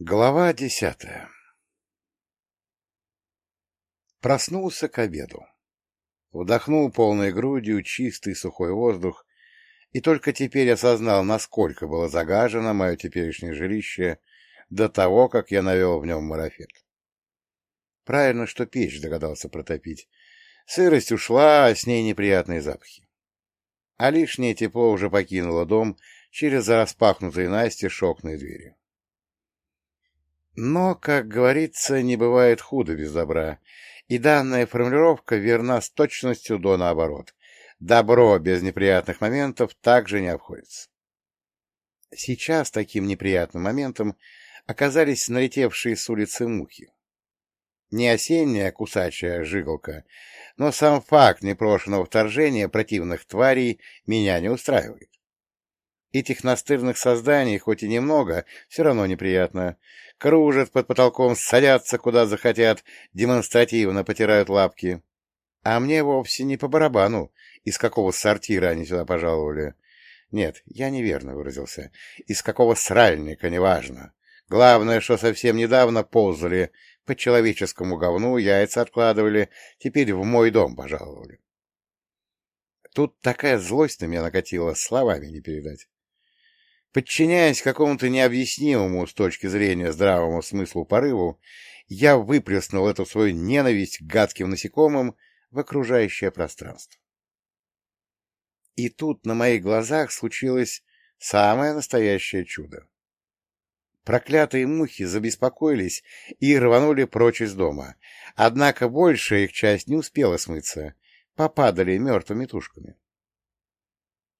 Глава десятая Проснулся к обеду. Вдохнул полной грудью чистый сухой воздух и только теперь осознал, насколько было загажено мое теперешнее жилище до того, как я навел в нем марафет. Правильно, что печь догадался протопить. Сырость ушла, а с ней неприятные запахи. А лишнее тепло уже покинуло дом через распахнутые Насте шокные двери. Но, как говорится, не бывает худо без добра, и данная формулировка верна с точностью до наоборот. Добро без неприятных моментов также не обходится. Сейчас таким неприятным моментом оказались налетевшие с улицы мухи. Не осенняя кусачая жиголка, но сам факт непрошенного вторжения противных тварей меня не устраивает. Этих настырных созданий, хоть и немного, все равно неприятно. Кружат под потолком, садятся куда захотят, демонстративно потирают лапки. А мне вовсе не по барабану, из какого сортира они сюда пожаловали. Нет, я неверно выразился. Из какого сральника, неважно. Главное, что совсем недавно ползали по человеческому говну, яйца откладывали, теперь в мой дом пожаловали. Тут такая злость на меня накатила, словами не передать. Подчиняясь какому-то необъяснимому с точки зрения здравому смыслу порыву, я выплеснул эту свою ненависть к гадким насекомым в окружающее пространство. И тут на моих глазах случилось самое настоящее чудо. Проклятые мухи забеспокоились и рванули прочь из дома, однако большая их часть не успела смыться, попадали мертвыми тушками.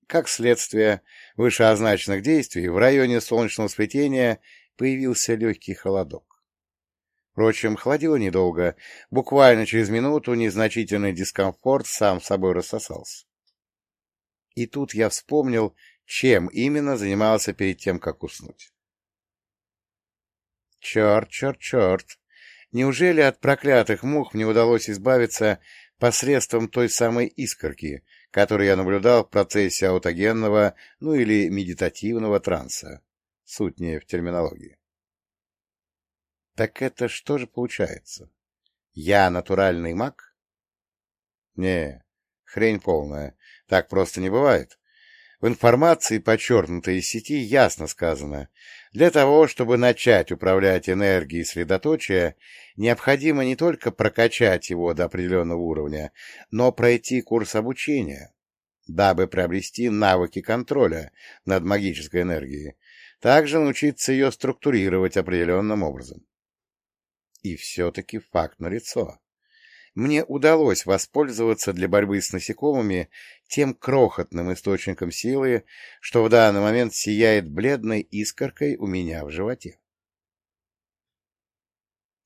Как следствие вышеозначенных действий, в районе солнечного сплетения появился легкий холодок. Впрочем, холодило недолго. Буквально через минуту незначительный дискомфорт сам собой рассосался. И тут я вспомнил, чем именно занимался перед тем, как уснуть. Черт, черт, черт! Неужели от проклятых мух мне удалось избавиться посредством той самой искорки, который я наблюдал в процессе аутогенного, ну или медитативного транса. Суть не в терминологии. Так это что же получается? Я натуральный маг? Не, хрень полная. Так просто не бывает. В информации, подчеркнутой из сети, ясно сказано. Для того, чтобы начать управлять энергией средоточия, необходимо не только прокачать его до определенного уровня, но пройти курс обучения, дабы приобрести навыки контроля над магической энергией, также научиться ее структурировать определенным образом. И все-таки факт налицо мне удалось воспользоваться для борьбы с насекомыми тем крохотным источником силы, что в данный момент сияет бледной искоркой у меня в животе.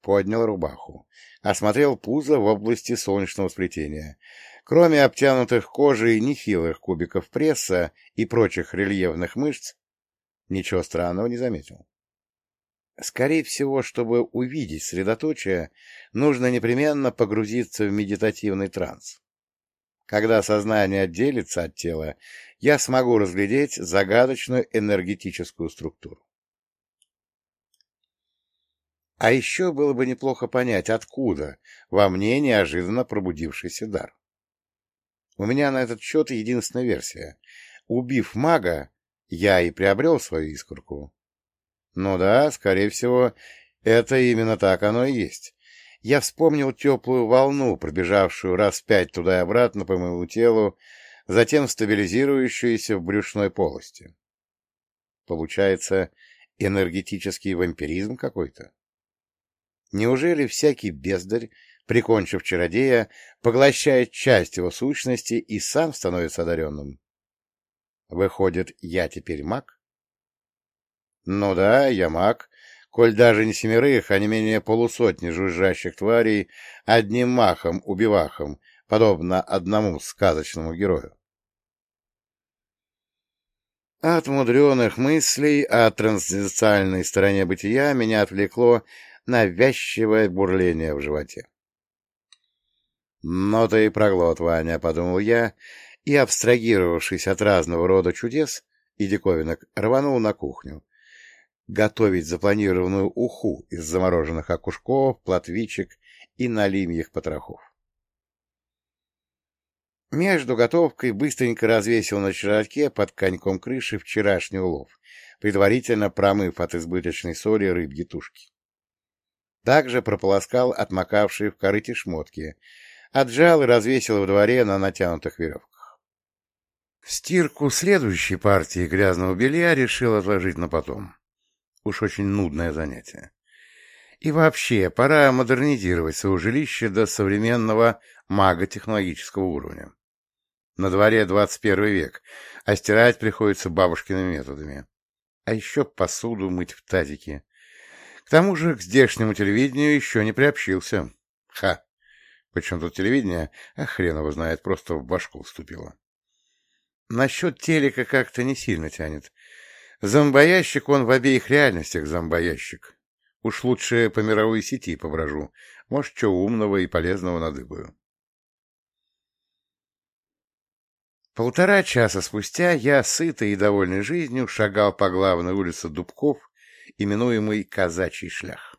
Поднял рубаху, осмотрел пузо в области солнечного сплетения. Кроме обтянутых кожей нехилых кубиков пресса и прочих рельефных мышц, ничего странного не заметил. Скорее всего, чтобы увидеть средоточие, нужно непременно погрузиться в медитативный транс. Когда сознание отделится от тела, я смогу разглядеть загадочную энергетическую структуру. А еще было бы неплохо понять, откуда во мне неожиданно пробудившийся дар. У меня на этот счет единственная версия. Убив мага, я и приобрел свою искорку. Ну да, скорее всего, это именно так оно и есть. Я вспомнил теплую волну, пробежавшую раз пять туда и обратно по моему телу, затем стабилизирующуюся в брюшной полости. Получается, энергетический вампиризм какой-то? Неужели всякий бездарь, прикончив чародея, поглощает часть его сущности и сам становится одаренным? Выходит, я теперь маг? Ну да, я маг, коль даже не семерых, а не менее полусотни жужжащих тварей одним махом, убивахом, подобно одному сказочному герою. От мудреных мыслей о трансцендентальной стороне бытия меня отвлекло навязчивое бурление в животе. «Ну ты и проглот, Ваня», — подумал я, и, абстрагировавшись от разного рода чудес и диковинок, рванул на кухню, готовить запланированную уху из замороженных окушков, платвичек и налимьих потрохов. Между готовкой быстренько развесил на чердаке под коньком крыши вчерашний улов, предварительно промыв от избыточной соли рыбьи тушки. Также прополоскал отмокавшие в корыте шмотки, отжал и развесил во дворе на натянутых веревках. Стирку следующей партии грязного белья решил отложить на потом. Уж очень нудное занятие. И вообще, пора модернизировать свое жилище до современного маготехнологического уровня. На дворе 21 век, а стирать приходится бабушкиными методами. А еще посуду мыть в тазике. К тому же к здешнему телевидению еще не приобщился. Ха! Причем тут телевидение, а хрен его знает, просто в башку вступило. Насчет телека как-то не сильно тянет. Зомбоящик он в обеих реальностях зомбоящик. Уж лучше по мировой сети поброжу. Может, что умного и полезного надыбаю. Полтора часа спустя я, сытый и довольный жизнью, шагал по главной улице Дубков, именуемый Казачий шлях.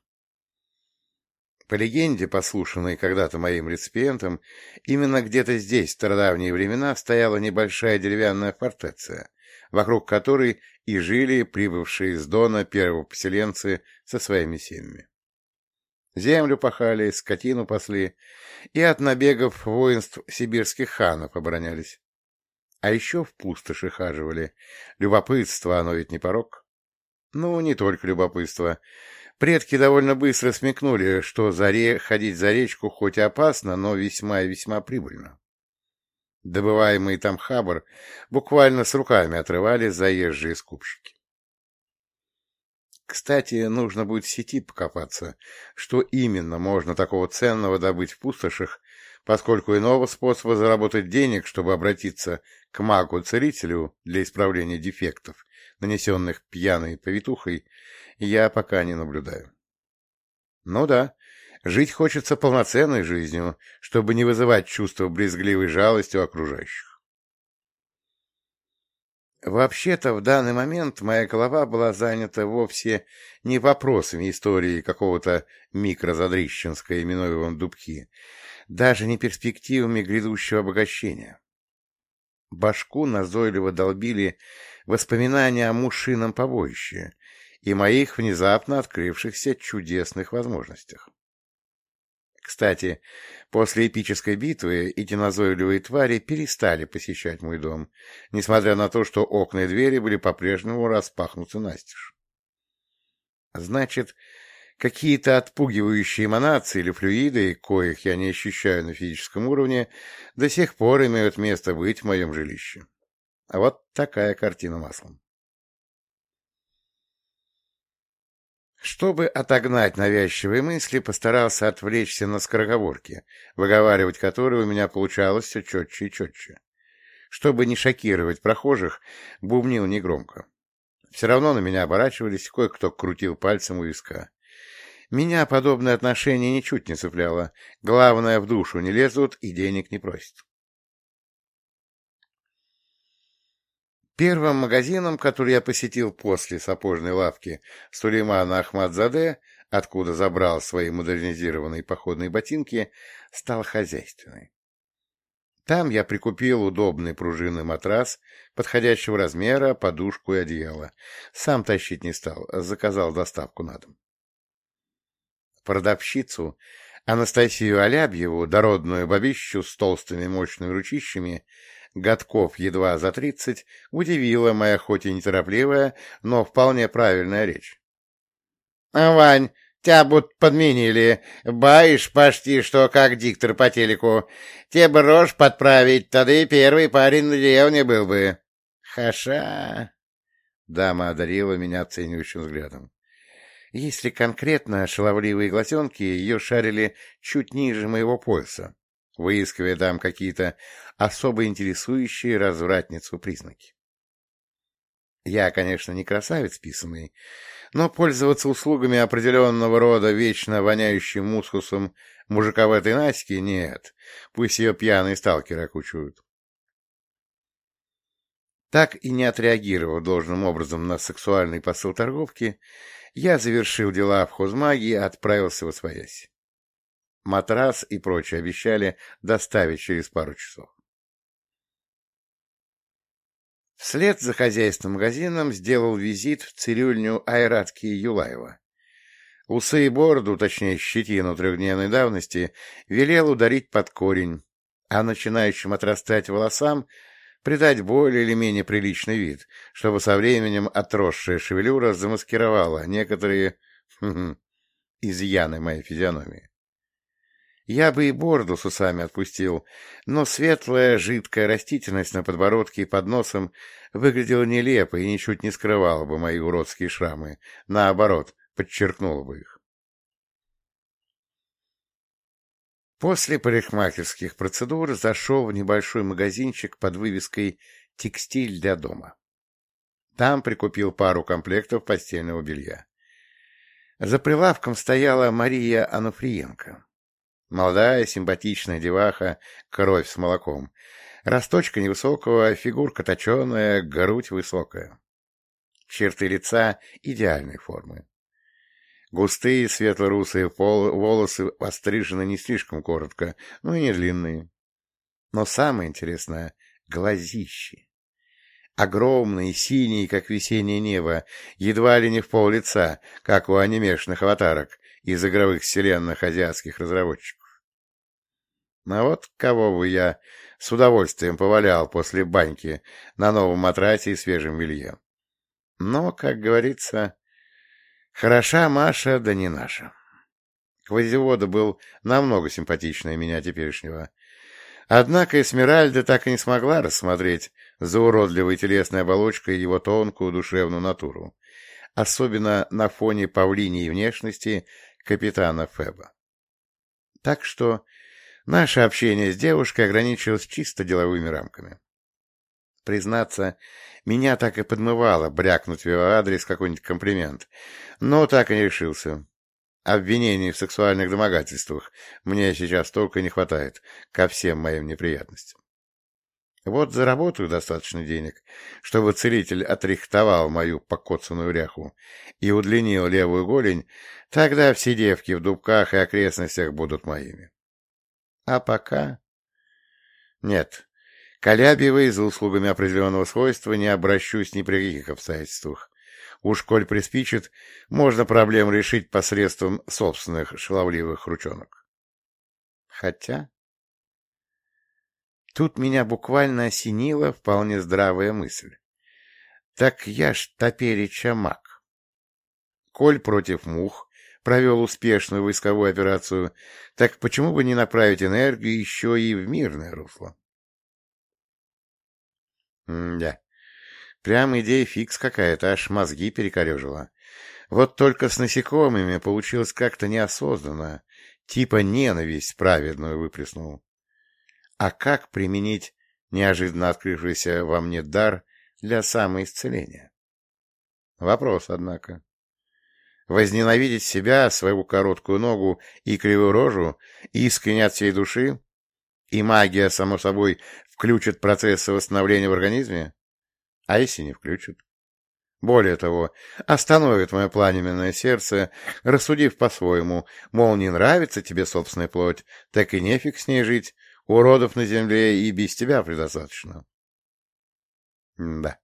По легенде, послушанной когда-то моим реципиентом, именно где-то здесь, в стародавние времена, стояла небольшая деревянная фортеция, вокруг которой и жили прибывшие из Дона первопоселенцы со своими семьями. Землю пахали, скотину пасли и от набегов воинств сибирских ханов оборонялись. А еще в пустоши хаживали. Любопытство, оно ведь не порог. Ну, не только любопытство. Предки довольно быстро смекнули, что заре ходить за речку хоть и опасно, но весьма и весьма прибыльно. Добываемый там хабр буквально с руками отрывали заезжие скупщики. Кстати, нужно будет в сети покопаться, что именно можно такого ценного добыть в пустошах, поскольку иного способа заработать денег, чтобы обратиться к магу-целителю для исправления дефектов, нанесенных пьяной повитухой, я пока не наблюдаю. Ну да, жить хочется полноценной жизнью, чтобы не вызывать чувство брезгливой жалости у окружающих. Вообще-то в данный момент моя голова была занята вовсе не вопросами истории какого-то микрозадрищенска, именуемого Дубки, даже не перспективами грядущего обогащения. Башку назойливо долбили воспоминания о мушином побоище и моих внезапно открывшихся чудесных возможностях. Кстати, после эпической битвы эти назойливые твари перестали посещать мой дом, несмотря на то, что окна и двери были по-прежнему распахнуты настежь. Значит, Какие-то отпугивающие эманации или флюиды, коих я не ощущаю на физическом уровне, до сих пор имеют место быть в моем жилище. А вот такая картина маслом. Чтобы отогнать навязчивые мысли, постарался отвлечься на скороговорки, выговаривать которые у меня получалось все четче и четче. Чтобы не шокировать прохожих, бубнил негромко. Все равно на меня оборачивались, кое-кто крутил пальцем у виска. Меня подобное отношение ничуть не цепляло. Главное, в душу не лезут и денег не просят. Первым магазином, который я посетил после сапожной лавки Сулеймана Ахмадзаде, откуда забрал свои модернизированные походные ботинки, стал хозяйственный. Там я прикупил удобный пружинный матрас подходящего размера, подушку и одеяло. Сам тащить не стал, заказал доставку на дом продавщицу Анастасию Алябьеву, дородную бабищу с толстыми мощными ручищами, годков едва за тридцать, удивила моя хоть и неторопливая, но вполне правильная речь. — Вань, тебя будто подменили. Баишь почти что как диктор по телеку. Бы рожь подправить, тогда и первый парень на деревне был бы. — Хаша! — дама одарила меня оценивающим взглядом. Если конкретно, шаловливые глазенки ее шарили чуть ниже моего пояса, выискивая там какие-то особо интересующие развратницу признаки. Я, конечно, не красавец писанный, но пользоваться услугами определенного рода вечно воняющим мускусом этой Наське нет, пусть ее пьяные сталкеры окучивают. Так и не отреагировав должным образом на сексуальный посыл торговки, я завершил дела в хозмагии и отправился в Освоясь. Матрас и прочее обещали доставить через пару часов. Вслед за хозяйственным магазином сделал визит в цирюльню Айратки Юлаева. Усы и бороду, точнее щетину трехдневной давности, велел ударить под корень, а начинающим отрастать волосам придать более или менее приличный вид, чтобы со временем отросшая шевелюра замаскировала некоторые изъяны моей физиономии. Я бы и бороду с усами отпустил, но светлая, жидкая растительность на подбородке и под носом выглядела нелепо и ничуть не скрывала бы мои уродские шрамы, наоборот, подчеркнула бы их. После парикмахерских процедур зашел в небольшой магазинчик под вывеской «Текстиль для дома». Там прикупил пару комплектов постельного белья. За прилавком стояла Мария Ануфриенко. Молодая, симпатичная деваха, кровь с молоком. Росточка невысокого, фигурка точеная, грудь высокая. Черты лица идеальной формы. Густые светло-русые волосы острижены не слишком коротко, но и не длинные. Но самое интересное — глазищи. Огромные, синие, как весеннее небо, едва ли не в пол лица, как у анимешных аватарок из игровых вселенных азиатских разработчиков. А вот кого бы я с удовольствием повалял после баньки на новом матрасе и свежем белье. Но, как говорится, хороша Маша, да не наша. Квазивода был намного симпатичнее меня теперешнего. Однако Эсмеральда так и не смогла рассмотреть за уродливой телесной оболочкой его тонкую душевную натуру, особенно на фоне павлиней внешности капитана Феба. Так что Наше общение с девушкой ограничилось чисто деловыми рамками. Признаться, меня так и подмывало брякнуть в его адрес какой-нибудь комплимент, но так и не решился. Обвинений в сексуальных домогательствах мне сейчас только не хватает ко всем моим неприятностям. Вот заработаю достаточно денег, чтобы целитель отрихтовал мою покоцанную ряху и удлинил левую голень, тогда все девки в дубках и окрестностях будут моими. А пока... Нет, к Алябьевой за услугами определенного свойства не обращусь ни при каких обстоятельствах. Уж коль приспичит, можно проблему решить посредством собственных шаловливых ручонок. Хотя... Тут меня буквально осенила вполне здравая мысль. Так я ж топереча маг. Коль против мух провел успешную войсковую операцию, так почему бы не направить энергию еще и в мирное русло? да, прям идея фикс какая-то, аж мозги перекорежила. Вот только с насекомыми получилось как-то неосознанно, типа ненависть праведную выплеснул. А как применить неожиданно открывшийся во мне дар для самоисцеления? Вопрос, однако. Возненавидеть себя, свою короткую ногу и кривую рожу, искренне от всей души? И магия, само собой, включит процессы восстановления в организме? А если не включит? Более того, остановит мое пламенное сердце, рассудив по-своему, мол, не нравится тебе собственная плоть, так и нефиг с ней жить, уродов на земле и без тебя предостаточно. да,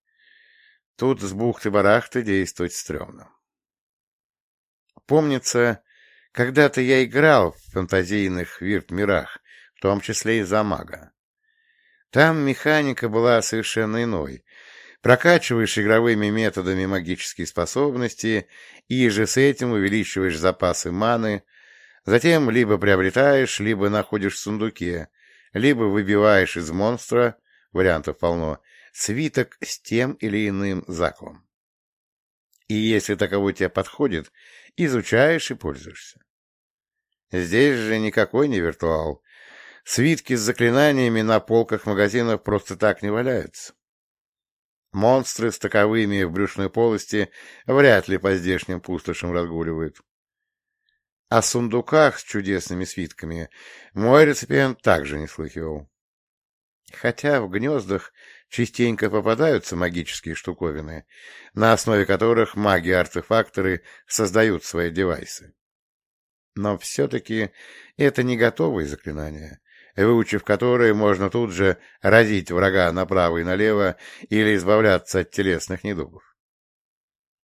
тут с бухты-барахты действовать стрёмно. Помнится, когда-то я играл в фантазийных вирт-мирах, в том числе и за мага. Там механика была совершенно иной. Прокачиваешь игровыми методами магические способности и же с этим увеличиваешь запасы маны, затем либо приобретаешь, либо находишь в сундуке, либо выбиваешь из монстра, вариантов полно, свиток с тем или иным заклом. И если таковой тебе подходит, изучаешь и пользуешься. Здесь же никакой не виртуал. Свитки с заклинаниями на полках магазинов просто так не валяются. Монстры с таковыми в брюшной полости вряд ли по здешним пустошам разгуливают. О сундуках с чудесными свитками мой реципиент также не слыхивал. Хотя в гнездах частенько попадаются магические штуковины, на основе которых маги-артефакторы создают свои девайсы. Но все-таки это не готовые заклинания, выучив которые можно тут же разить врага направо и налево или избавляться от телесных недугов.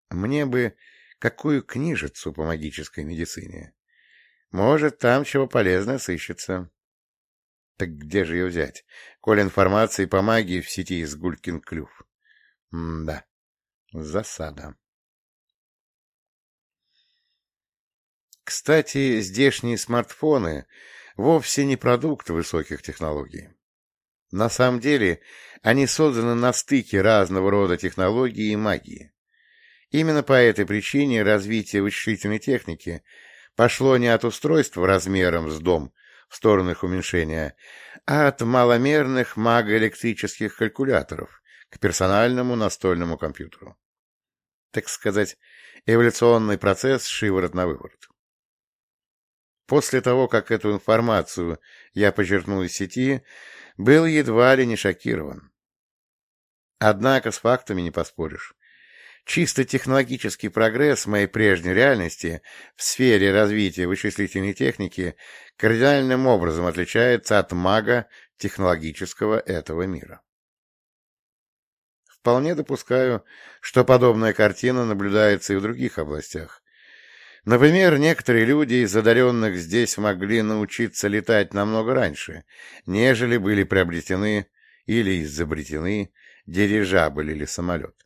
Мне бы какую книжицу по магической медицине. Может, там чего полезного сыщется. Так где же ее взять, коль информации по магии в сети из Гулькин клюв? М-да, засада. Кстати, здешние смартфоны вовсе не продукт высоких технологий. На самом деле, они созданы на стыке разного рода технологий и магии. Именно по этой причине развитие вычислительной техники пошло не от устройства размером с дом в сторону их уменьшения, а от маломерных магоэлектрических калькуляторов к персональному настольному компьютеру. Так сказать, эволюционный процесс шиворот на выворот. После того, как эту информацию я почерпнул из сети, был едва ли не шокирован. Однако с фактами не поспоришь. Чисто технологический прогресс моей прежней реальности в сфере развития вычислительной техники кардинальным образом отличается от мага технологического этого мира. Вполне допускаю, что подобная картина наблюдается и в других областях. Например, некоторые люди из одаренных здесь могли научиться летать намного раньше, нежели были приобретены или изобретены дирижабль или самолет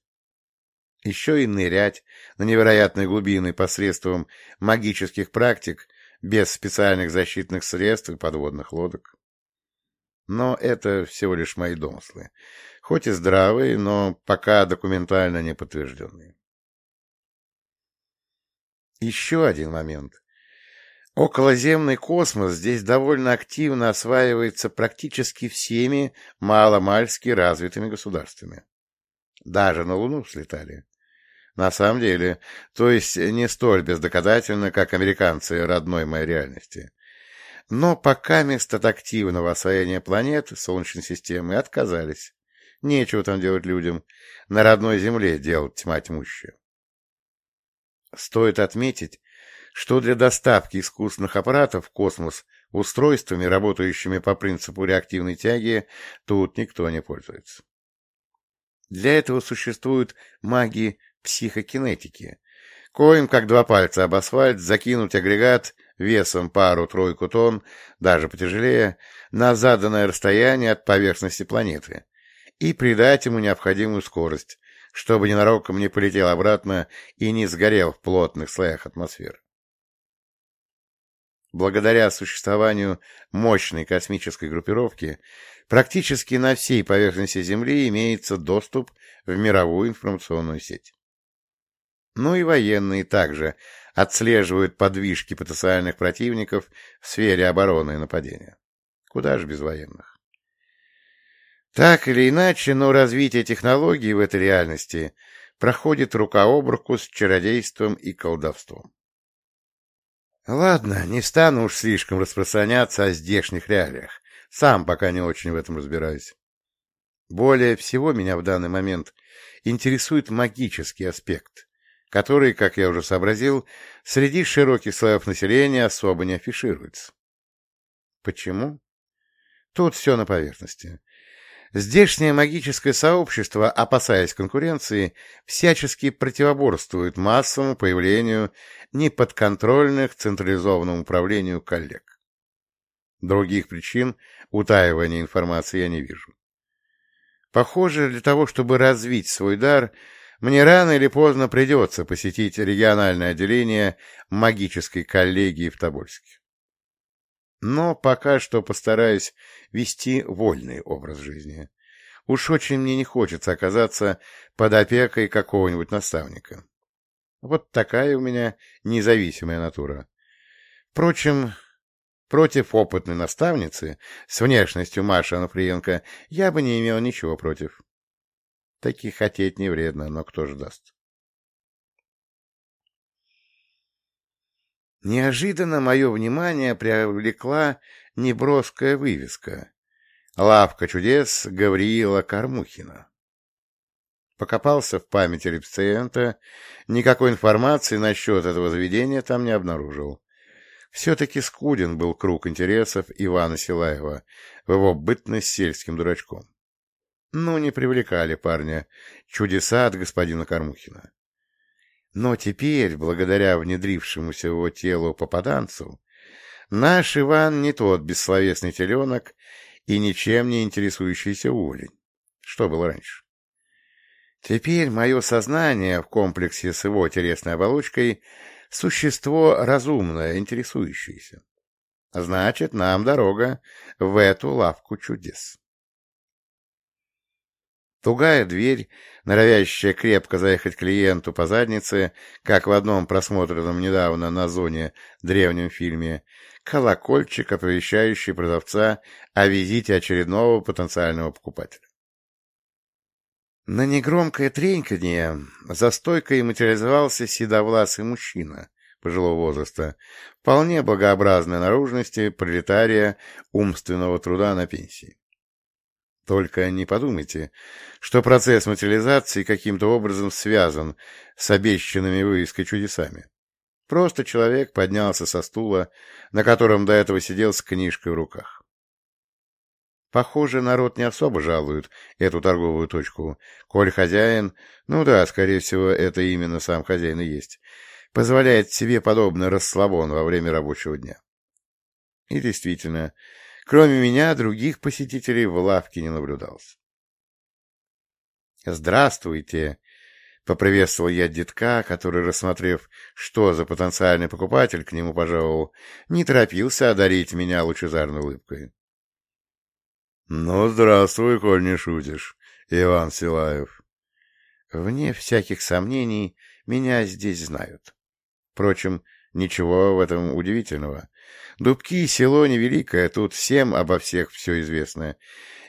еще и нырять на невероятной глубины посредством магических практик без специальных защитных средств и подводных лодок. Но это всего лишь мои домыслы, хоть и здравые, но пока документально не подтвержденные. Еще один момент. Околоземный космос здесь довольно активно осваивается практически всеми маломальски развитыми государствами. Даже на Луну слетали. На самом деле, то есть не столь бездоказательно, как американцы родной моей реальности. Но пока место от активного освоения планет Солнечной системы отказались. Нечего там делать людям. На родной Земле делать тьма тьмущая. Стоит отметить, что для доставки искусственных аппаратов в космос устройствами, работающими по принципу реактивной тяги, тут никто не пользуется. Для этого существуют маги психокинетики, коим, как два пальца об асфальт, закинуть агрегат весом пару-тройку тонн, даже потяжелее, на заданное расстояние от поверхности планеты и придать ему необходимую скорость, чтобы ненароком не полетел обратно и не сгорел в плотных слоях атмосферы. Благодаря существованию мощной космической группировки, практически на всей поверхности Земли имеется доступ в мировую информационную сеть. Ну и военные также отслеживают подвижки потенциальных противников в сфере обороны и нападения. Куда же без военных? Так или иначе, но развитие технологий в этой реальности проходит рука об руку с чародейством и колдовством. Ладно, не стану уж слишком распространяться о здешних реалиях. Сам пока не очень в этом разбираюсь. Более всего меня в данный момент интересует магический аспект, который, как я уже сообразил, среди широких слоев населения особо не афишируется. Почему? Тут все на поверхности. Здешнее магическое сообщество, опасаясь конкуренции, всячески противоборствует массовому появлению неподконтрольных централизованному управлению коллег. Других причин утаивания информации я не вижу. Похоже, для того, чтобы развить свой дар, мне рано или поздно придется посетить региональное отделение магической коллегии в Тобольске. Но пока что постараюсь вести вольный образ жизни. Уж очень мне не хочется оказаться под опекой какого-нибудь наставника. Вот такая у меня независимая натура. Впрочем, против опытной наставницы с внешностью Маши Ануфриенко я бы не имел ничего против. Таки хотеть не вредно, но кто ж даст? Неожиданно мое внимание привлекла неброская вывеска. Лавка чудес Гавриила Кормухина. Покопался в памяти реципиента, никакой информации насчет этого заведения там не обнаружил. Все-таки скуден был круг интересов Ивана Силаева в его бытность сельским дурачком. Ну, не привлекали парня чудеса от господина Кормухина. Но теперь, благодаря внедрившемуся его телу попаданцу, наш Иван не тот бессловесный теленок и ничем не интересующийся уволень, что было раньше. Теперь мое сознание в комплексе с его телесной оболочкой — существо разумное, интересующееся. Значит, нам дорога в эту лавку чудес. Тугая дверь, норовящая крепко заехать клиенту по заднице, как в одном просмотренном недавно на зоне древнем фильме, колокольчик, оповещающий продавца о визите очередного потенциального покупателя. На негромкое треньканье за стойкой материализовался седовласый мужчина пожилого возраста, вполне благообразной наружности, пролетария умственного труда на пенсии. Только не подумайте, что процесс материализации каким-то образом связан с обещанными вывеской чудесами. Просто человек поднялся со стула, на котором до этого сидел с книжкой в руках. Похоже, народ не особо жалует эту торговую точку. Коль хозяин, ну да, скорее всего, это именно сам хозяин и есть, позволяет себе подобный расслабон во время рабочего дня. И действительно, Кроме меня, других посетителей в лавке не наблюдалось. «Здравствуйте!» — поприветствовал я детка, который, рассмотрев, что за потенциальный покупатель к нему пожаловал, не торопился одарить меня лучезарной улыбкой. «Ну, здравствуй, коль не шутишь, Иван Силаев!» Вне всяких сомнений, меня здесь знают. Впрочем, ничего в этом удивительного. Дубки — село невеликое, тут всем обо всех все известно.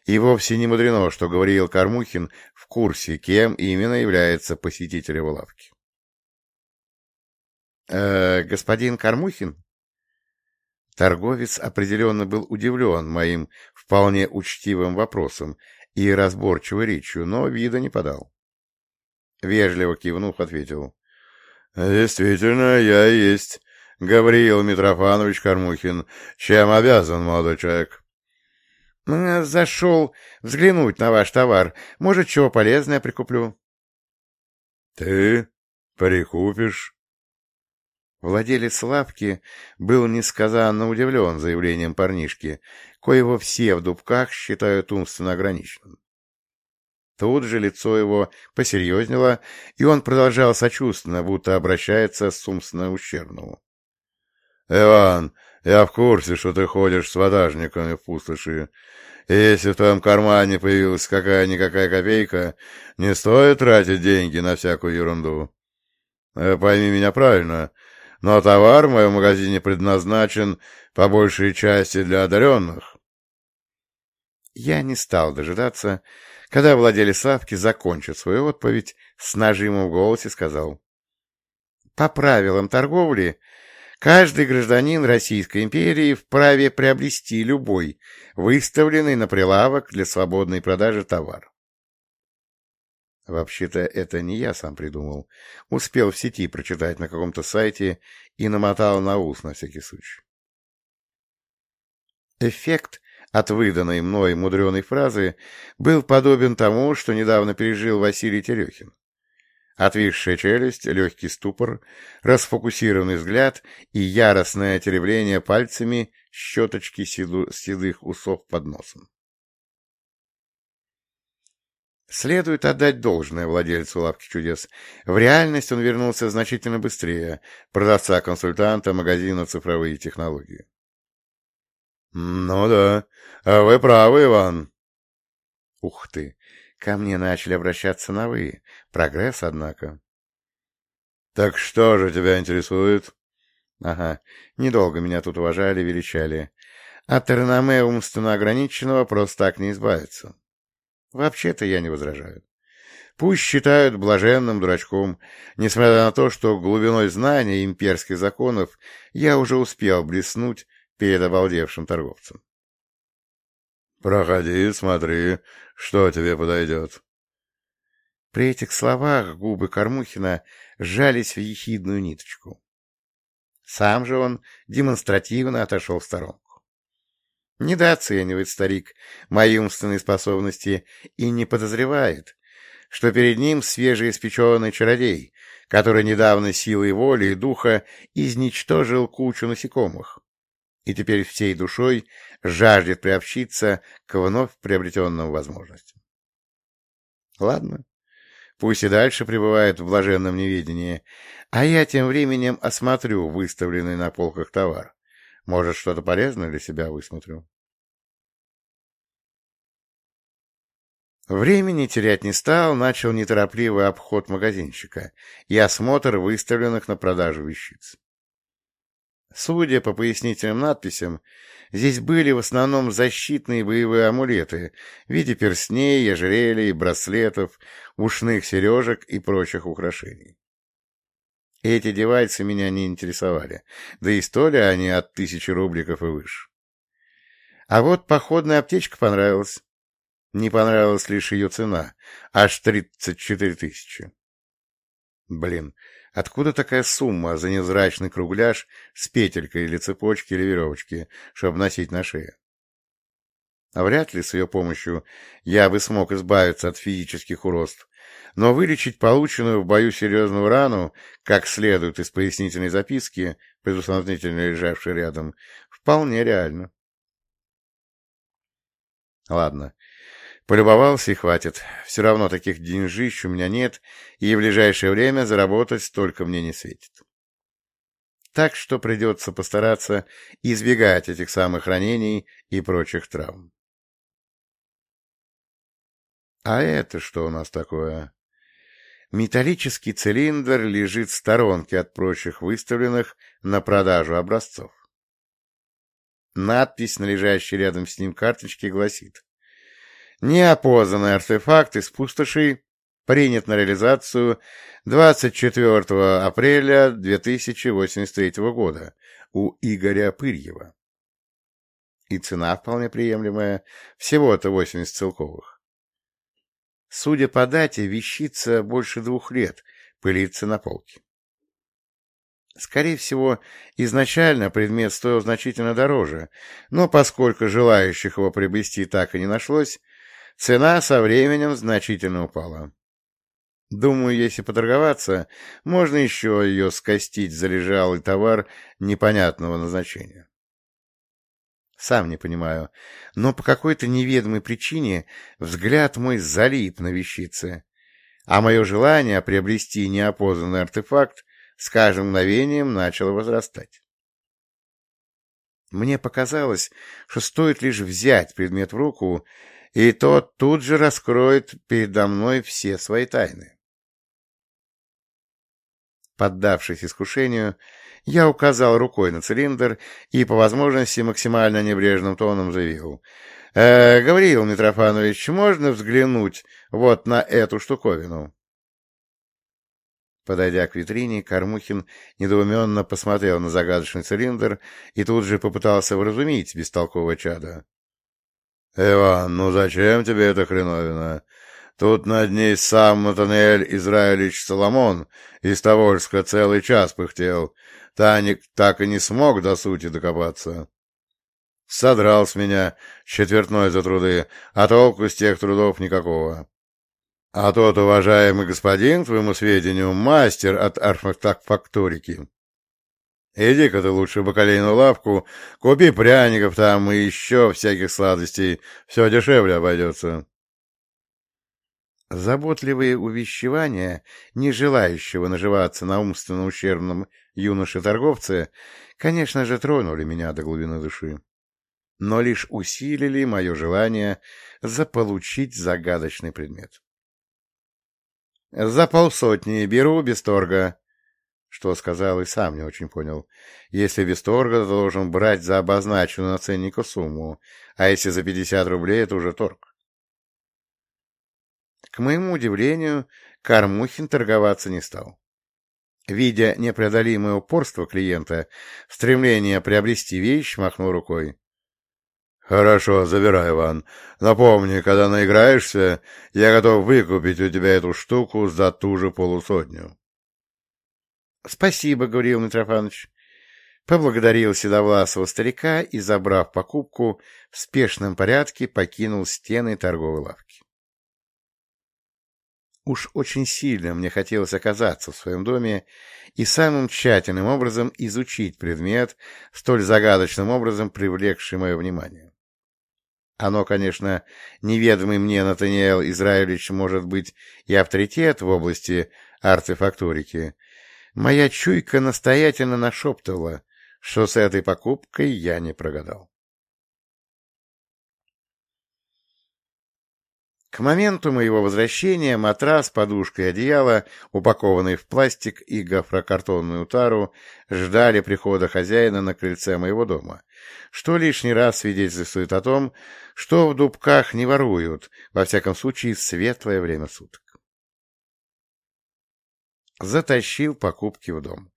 И вовсе не мудрено, что говорил Кормухин в курсе, кем именно является посетителем лавки. «Э, «Господин Кормухин?» Торговец определенно был удивлен моим вполне учтивым вопросом и разборчивой речью, но вида не подал. Вежливо кивнув, ответил. «Действительно, я есть Гавриил Митрофанович Кормухин. Чем обязан, молодой человек? — Зашел взглянуть на ваш товар. Может, чего полезное прикуплю. — Ты прикупишь? Владелец лавки был несказанно удивлен заявлением парнишки, коего все в дубках считают умственно ограниченным. Тут же лицо его посерьезнело, и он продолжал сочувственно, будто обращается с умственно ущербному. «Иван, я в курсе, что ты ходишь с водажниками в пустоши. Если в твоем кармане появилась какая-никакая копейка, не стоит тратить деньги на всякую ерунду. Э, пойми меня правильно, но товар в моем магазине предназначен по большей части для одаренных». Я не стал дожидаться, когда владелец лавки закончит свою отповедь, с нажимом в голосе сказал. «По правилам торговли Каждый гражданин Российской империи вправе приобрести любой выставленный на прилавок для свободной продажи товар. Вообще-то это не я сам придумал. Успел в сети прочитать на каком-то сайте и намотал на ус на всякий случай. Эффект от выданной мной мудреной фразы был подобен тому, что недавно пережил Василий Терехин. Отвисшая челюсть, легкий ступор, расфокусированный взгляд и яростное теребление пальцами щеточки седых усов под носом. Следует отдать должное владельцу лавки чудес. В реальность он вернулся значительно быстрее продавца-консультанта магазина «Цифровые технологии». — Ну да, а вы правы, Иван. — Ух ты! Ко мне начали обращаться на «вы». Прогресс, однако. — Так что же тебя интересует? — Ага, недолго меня тут уважали, величали. От Тернаме умственно ограниченного просто так не избавиться. Вообще-то я не возражаю. Пусть считают блаженным дурачком, несмотря на то, что глубиной знания имперских законов я уже успел блеснуть перед обалдевшим торговцем. Проходи, смотри, что тебе подойдет. При этих словах губы Кормухина сжались в ехидную ниточку. Сам же он демонстративно отошел в сторонку. Недооценивает старик мои умственные способности и не подозревает, что перед ним свежеиспеченный чародей, который недавно силой воли и духа изничтожил кучу насекомых, и теперь всей душой жаждет приобщиться к вновь приобретенным возможностям. Ладно, пусть и дальше пребывает в блаженном неведении, а я тем временем осмотрю выставленный на полках товар. Может, что-то полезное для себя высмотрю. Времени терять не стал, начал неторопливый обход магазинчика и осмотр выставленных на продажу вещиц. Судя по пояснительным надписям, здесь были в основном защитные боевые амулеты в виде перстней, ожерелий, браслетов, ушных сережек и прочих украшений. Эти девайсы меня не интересовали, да и стоили они от тысячи рубликов и выше. А вот походная аптечка понравилась. Не понравилась лишь ее цена, аж тридцать четыре тысячи. Блин, Откуда такая сумма за невзрачный кругляш с петелькой или цепочки или веревочки, чтобы носить на шее? А вряд ли с ее помощью я бы смог избавиться от физических уродств, но вылечить полученную в бою серьезную рану, как следует из пояснительной записки, предусмотрительно лежавшей рядом, вполне реально. Ладно, Полюбовался и хватит. Все равно таких деньжищ у меня нет, и в ближайшее время заработать столько мне не светит. Так что придется постараться избегать этих самых ранений и прочих травм. А это что у нас такое? Металлический цилиндр лежит в сторонке от прочих выставленных на продажу образцов. Надпись на лежащей рядом с ним карточке гласит Неопознанный артефакт из пустоши принят на реализацию 24 апреля 2083 года у Игоря Пырьева. И цена вполне приемлемая, всего-то 80 целковых. Судя по дате, вещица больше двух лет пылится на полке. Скорее всего, изначально предмет стоил значительно дороже, но поскольку желающих его приобрести так и не нашлось, Цена со временем значительно упала. Думаю, если поторговаться, можно еще ее скостить залежалый товар непонятного назначения. Сам не понимаю, но по какой-то неведомой причине взгляд мой залип на вещице, а мое желание приобрести неопознанный артефакт с каждым мгновением начало возрастать. Мне показалось, что стоит лишь взять предмет в руку, и тот тут же раскроет передо мной все свои тайны. Поддавшись искушению, я указал рукой на цилиндр и, по возможности, максимально небрежным тоном заявил. «Э, «Гавриил Митрофанович, можно взглянуть вот на эту штуковину?» Подойдя к витрине, Кормухин недоуменно посмотрел на загадочный цилиндр и тут же попытался вразумить бестолковое чадо. — Иван, ну зачем тебе эта хреновина? Тут над ней сам Натанель Израилевич Соломон из Тобольска целый час пыхтел. Таник так и не смог до сути докопаться. Содрал с меня четвертной за труды, а толку с тех трудов никакого. А тот уважаемый господин, твоему сведению, мастер от арфактурики. Иди-ка ты лучше в бакалейную лавку, купи пряников там и еще всяких сладостей, все дешевле обойдется. Заботливые увещевания, не желающего наживаться на умственно ущербном юноше-торговце, конечно же, тронули меня до глубины души, но лишь усилили мое желание заполучить загадочный предмет. «За полсотни беру без торга», что сказал и сам не очень понял. Если Весторга, то должен брать за обозначенную на сумму, а если за 50 рублей, это уже торг. К моему удивлению, Кармухин торговаться не стал. Видя непреодолимое упорство клиента, стремление приобрести вещь, махнул рукой. — Хорошо, забирай, Иван. Напомни, когда наиграешься, я готов выкупить у тебя эту штуку за ту же полусотню. — Спасибо, — говорил Митрофанович. Поблагодарил седовласого старика и, забрав покупку, в спешном порядке покинул стены торговой лавки. Уж очень сильно мне хотелось оказаться в своем доме и самым тщательным образом изучить предмет, столь загадочным образом привлекший мое внимание. Оно, конечно, неведомый мне Натаниэл Израилевич может быть и авторитет в области артефакторики. Моя чуйка настоятельно нашептывала, что с этой покупкой я не прогадал. К моменту моего возвращения матрас, подушка и одеяло, упакованные в пластик и гофрокартонную тару, ждали прихода хозяина на крыльце моего дома, что лишний раз свидетельствует о том, что в дубках не воруют, во всяком случае, светлое время суток. Затащил покупки в дом.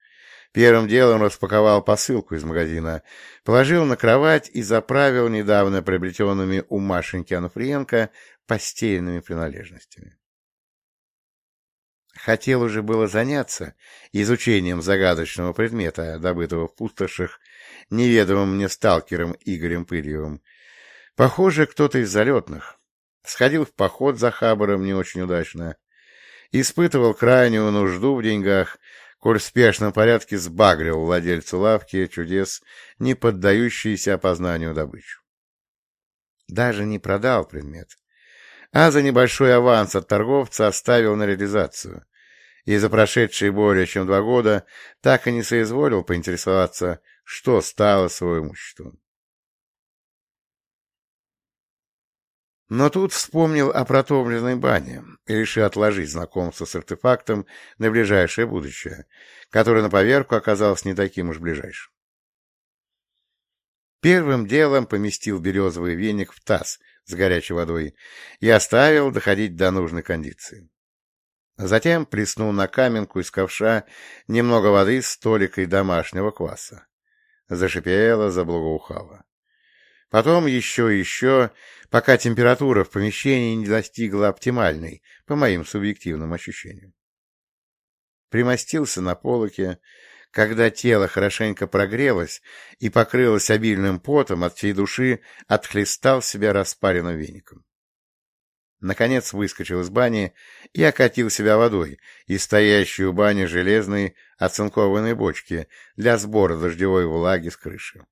Первым делом распаковал посылку из магазина, положил на кровать и заправил недавно приобретенными у Машеньки Ануфриенко постельными принадлежностями. Хотел уже было заняться изучением загадочного предмета, добытого в пустошах неведомым мне сталкером Игорем Пыльевым. Похоже, кто-то из залетных. Сходил в поход за Хабаром не очень удачно. Испытывал крайнюю нужду в деньгах, коль в спешном порядке сбагрил владельцу лавки чудес, не поддающиеся опознанию добычу. Даже не продал предмет, а за небольшой аванс от торговца оставил на реализацию, и за прошедшие более чем два года так и не соизволил поинтересоваться, что стало с его имуществом. Но тут вспомнил о протомленной бане и решил отложить знакомство с артефактом на ближайшее будущее, которое на поверку оказалось не таким уж ближайшим. Первым делом поместил березовый веник в таз с горячей водой и оставил доходить до нужной кондиции. Затем плеснул на каменку из ковша немного воды с толикой домашнего кваса. Зашипело, заблагоухало. Потом еще и еще, пока температура в помещении не достигла оптимальной, по моим субъективным ощущениям. Примостился на полоке, когда тело хорошенько прогрелось и покрылось обильным потом, от всей души отхлестал себя распаренным веником. Наконец выскочил из бани и окатил себя водой из стоящей у бани железной оцинкованной бочки для сбора дождевой влаги с крыши.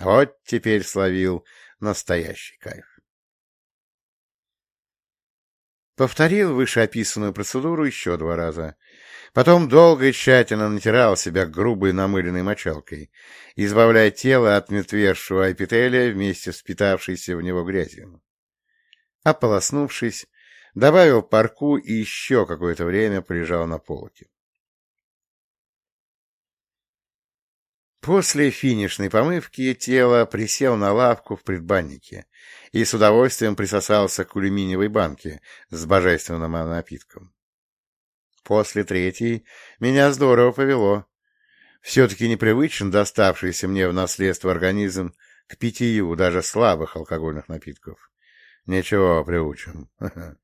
Вот теперь словил настоящий кайф. Повторил вышеописанную процедуру еще два раза. Потом долго и тщательно натирал себя грубой намыленной мочалкой, избавляя тело от метвершего эпителия вместе с питавшейся в него грязью. Ополоснувшись, добавил парку и еще какое-то время прижал на полке. После финишной помывки тело присел на лавку в предбаннике и с удовольствием присосался к алюминиевой банке с божественным напитком. После третьей меня здорово повело. Все-таки непривычен доставшийся мне в наследство организм к питью даже слабых алкогольных напитков. Ничего, приучим.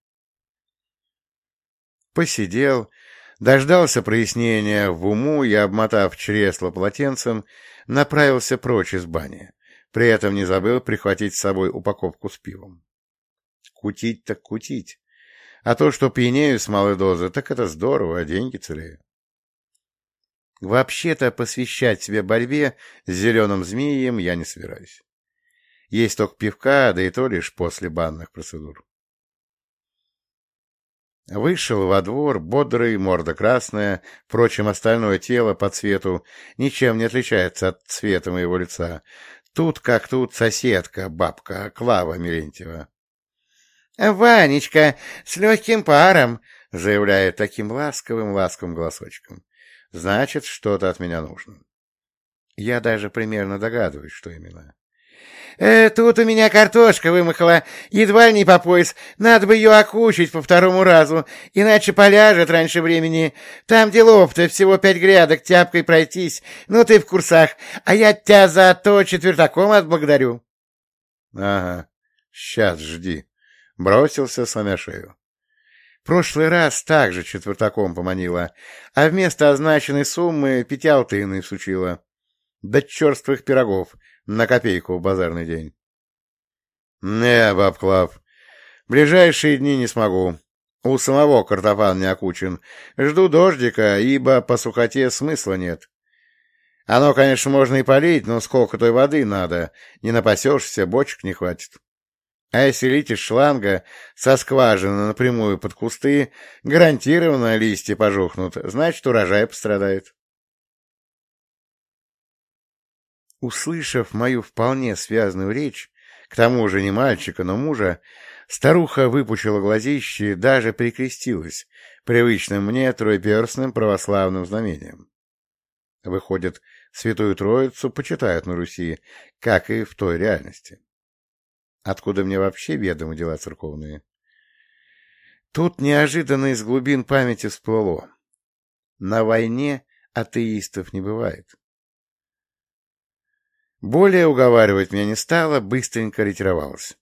Посидел, дождался прояснения в уму и, обмотав чресло полотенцем, направился прочь из бани. При этом не забыл прихватить с собой упаковку с пивом. Кутить так кутить. А то, что пьянею с малой дозы, так это здорово, а деньги целею. Вообще-то посвящать себе борьбе с зеленым змеем я не собираюсь. Есть только пивка, да и то лишь после банных процедур. Вышел во двор, бодрый, морда красная, впрочем, остальное тело по цвету ничем не отличается от цвета моего лица. Тут как тут соседка, бабка, Клава Милентьева. — Ванечка, с легким паром, — заявляет таким ласковым-ласковым голосочком. — Значит, что-то от меня нужно. Я даже примерно догадываюсь, что именно. Э, тут у меня картошка вымахала, едва не по пояс. Надо бы ее окучить по второму разу, иначе поляжет раньше времени. Там делов-то всего пять грядок тяпкой пройтись. Ну ты в курсах, а я тебя за то четвертаком отблагодарю. Ага, сейчас жди. Бросился, сломя шею. Прошлый раз также четвертаком поманила, а вместо означенной суммы пятиалтыны всучила. Да черствых пирогов на копейку в базарный день. Не, баб Клав, ближайшие дни не смогу. У самого картофан не окучен. Жду дождика, ибо по сухоте смысла нет. Оно, конечно, можно и полить, но сколько той воды надо, не напасешься, бочек не хватит. А если лить из шланга со скважины напрямую под кусты, гарантированно листья пожухнут, значит, урожай пострадает. Услышав мою вполне связанную речь, к тому же не мальчика, но мужа, старуха выпучила глазище, даже прикрестилась привычным мне троеперстным православным знамением. Выходит, Святую Троицу почитают на Руси, как и в той реальности. Откуда мне вообще ведомы дела церковные? Тут неожиданно из глубин памяти всплыло. На войне атеистов не бывает. Более уговаривать меня не стало, быстренько ретировалась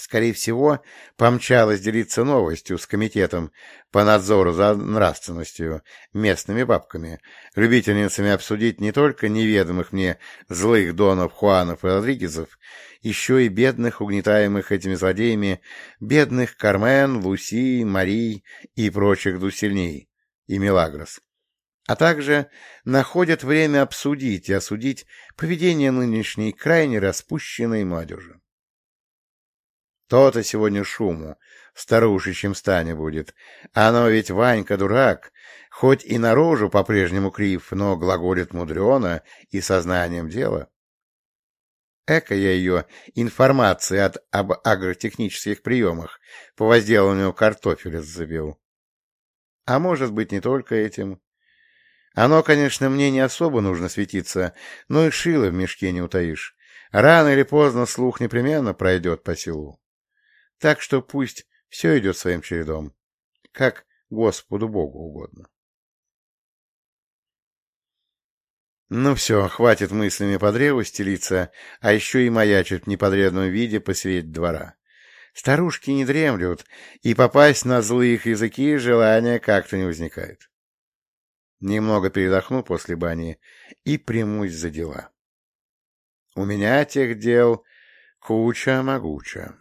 скорее всего, помчалась делиться новостью с комитетом по надзору за нравственностью, местными бабками, любительницами обсудить не только неведомых мне злых донов Хуанов и Родригезов, еще и бедных, угнетаемых этими злодеями, бедных Кармен, Луси, Марий и прочих дусельней и Мелагрос. А также находят время обсудить и осудить поведение нынешней крайне распущенной молодежи. То-то сегодня шуму в старушечьем стане будет. Оно ведь Ванька дурак, хоть и наружу по-прежнему крив, но глаголит мудрено и сознанием дела. Эко я ее информации от, об агротехнических приемах по возделыванию картофеля забил. А может быть, не только этим. Оно, конечно, мне не особо нужно светиться, но и шило в мешке не утаишь. Рано или поздно слух непременно пройдет по селу. Так что пусть все идет своим чередом, как Господу Богу угодно. Ну все, хватит мыслями по древу стелиться, а еще и маячит в неподрядном виде посередь двора. Старушки не дремлют, и попасть на злые языки желания как-то не возникает. Немного передохну после бани и примусь за дела. У меня тех дел куча могуча.